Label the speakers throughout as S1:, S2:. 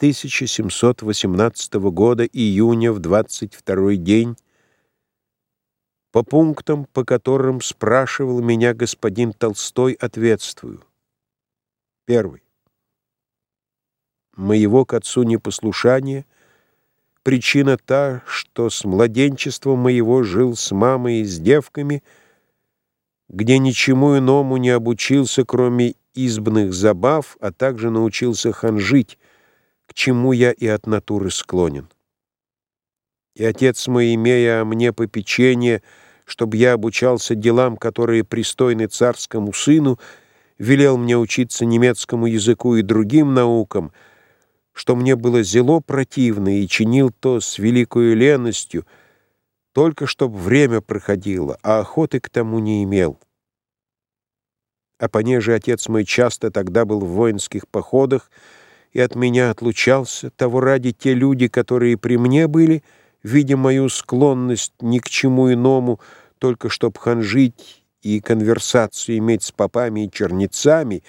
S1: 1718 года, июня, в 22 день, по пунктам, по которым спрашивал меня господин Толстой, ответствую. Первый. Моего к отцу непослушания причина та, что с младенчества моего жил с мамой и с девками, где ничему иному не обучился, кроме избных забав, а также научился ханжить, к чему я и от натуры склонен. И отец мой, имея о мне попечение, чтобы я обучался делам, которые пристойны царскому сыну, велел мне учиться немецкому языку и другим наукам, что мне было зело противно и чинил то с великою леностью, только чтоб время проходило, а охоты к тому не имел. А понеже отец мой часто тогда был в воинских походах, и от меня отлучался, того ради те люди, которые при мне были, видя мою склонность ни к чему иному, только чтоб ханжить и конверсацию иметь с попами и чернецами,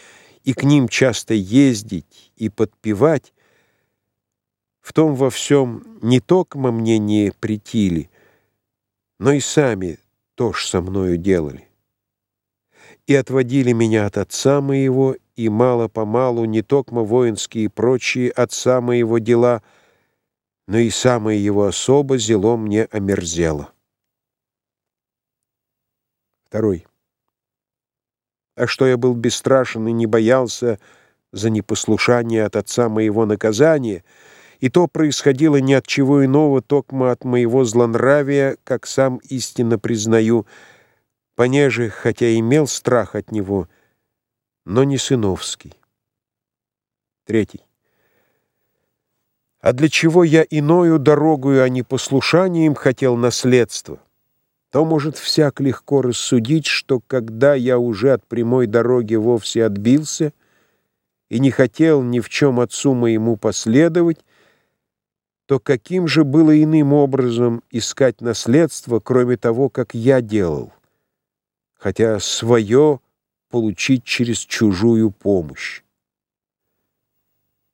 S1: и к ним часто ездить и подпевать, в том во всем не только мне не притили, но и сами тоже со мною делали. И отводили меня от отца моего и мало-помалу не токмо воинские и прочие отца моего дела, но и самое его особо зело мне омерзело. Второй. А что я был бесстрашен и не боялся за непослушание от отца моего наказания, и то происходило ни от чего иного, токмо от моего злонравия, как сам истинно признаю, понеже, хотя имел страх от него, — но не сыновский. Третий. А для чего я иною дорогою, а не послушанием хотел наследство? То может всяк легко рассудить, что когда я уже от прямой дороги вовсе отбился и не хотел ни в чем отцу моему последовать, то каким же было иным образом искать наследство, кроме того, как я делал, хотя свое получить через чужую помощь.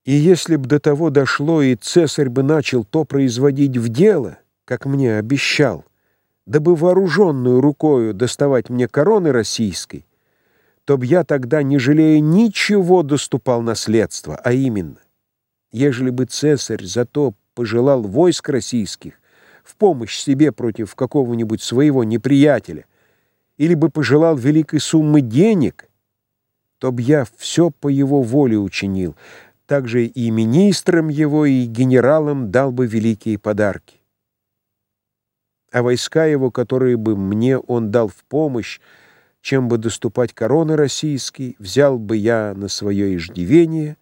S1: И если б до того дошло, и цесарь бы начал то производить в дело, как мне обещал, дабы вооруженную рукою доставать мне короны российской, то б я тогда, не жалея ничего, доступал наследство, а именно, ежели бы цесарь зато пожелал войск российских в помощь себе против какого-нибудь своего неприятеля, или бы пожелал великой суммы денег, то б я все по его воле учинил, также и министрам его, и генералам дал бы великие подарки. А войска его, которые бы мне он дал в помощь, чем бы доступать короны российской, взял бы я на свое иждивение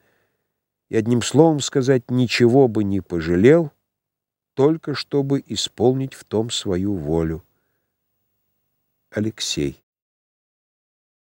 S1: и, одним словом сказать, ничего бы не пожалел, только чтобы исполнить в том свою волю. Алексей.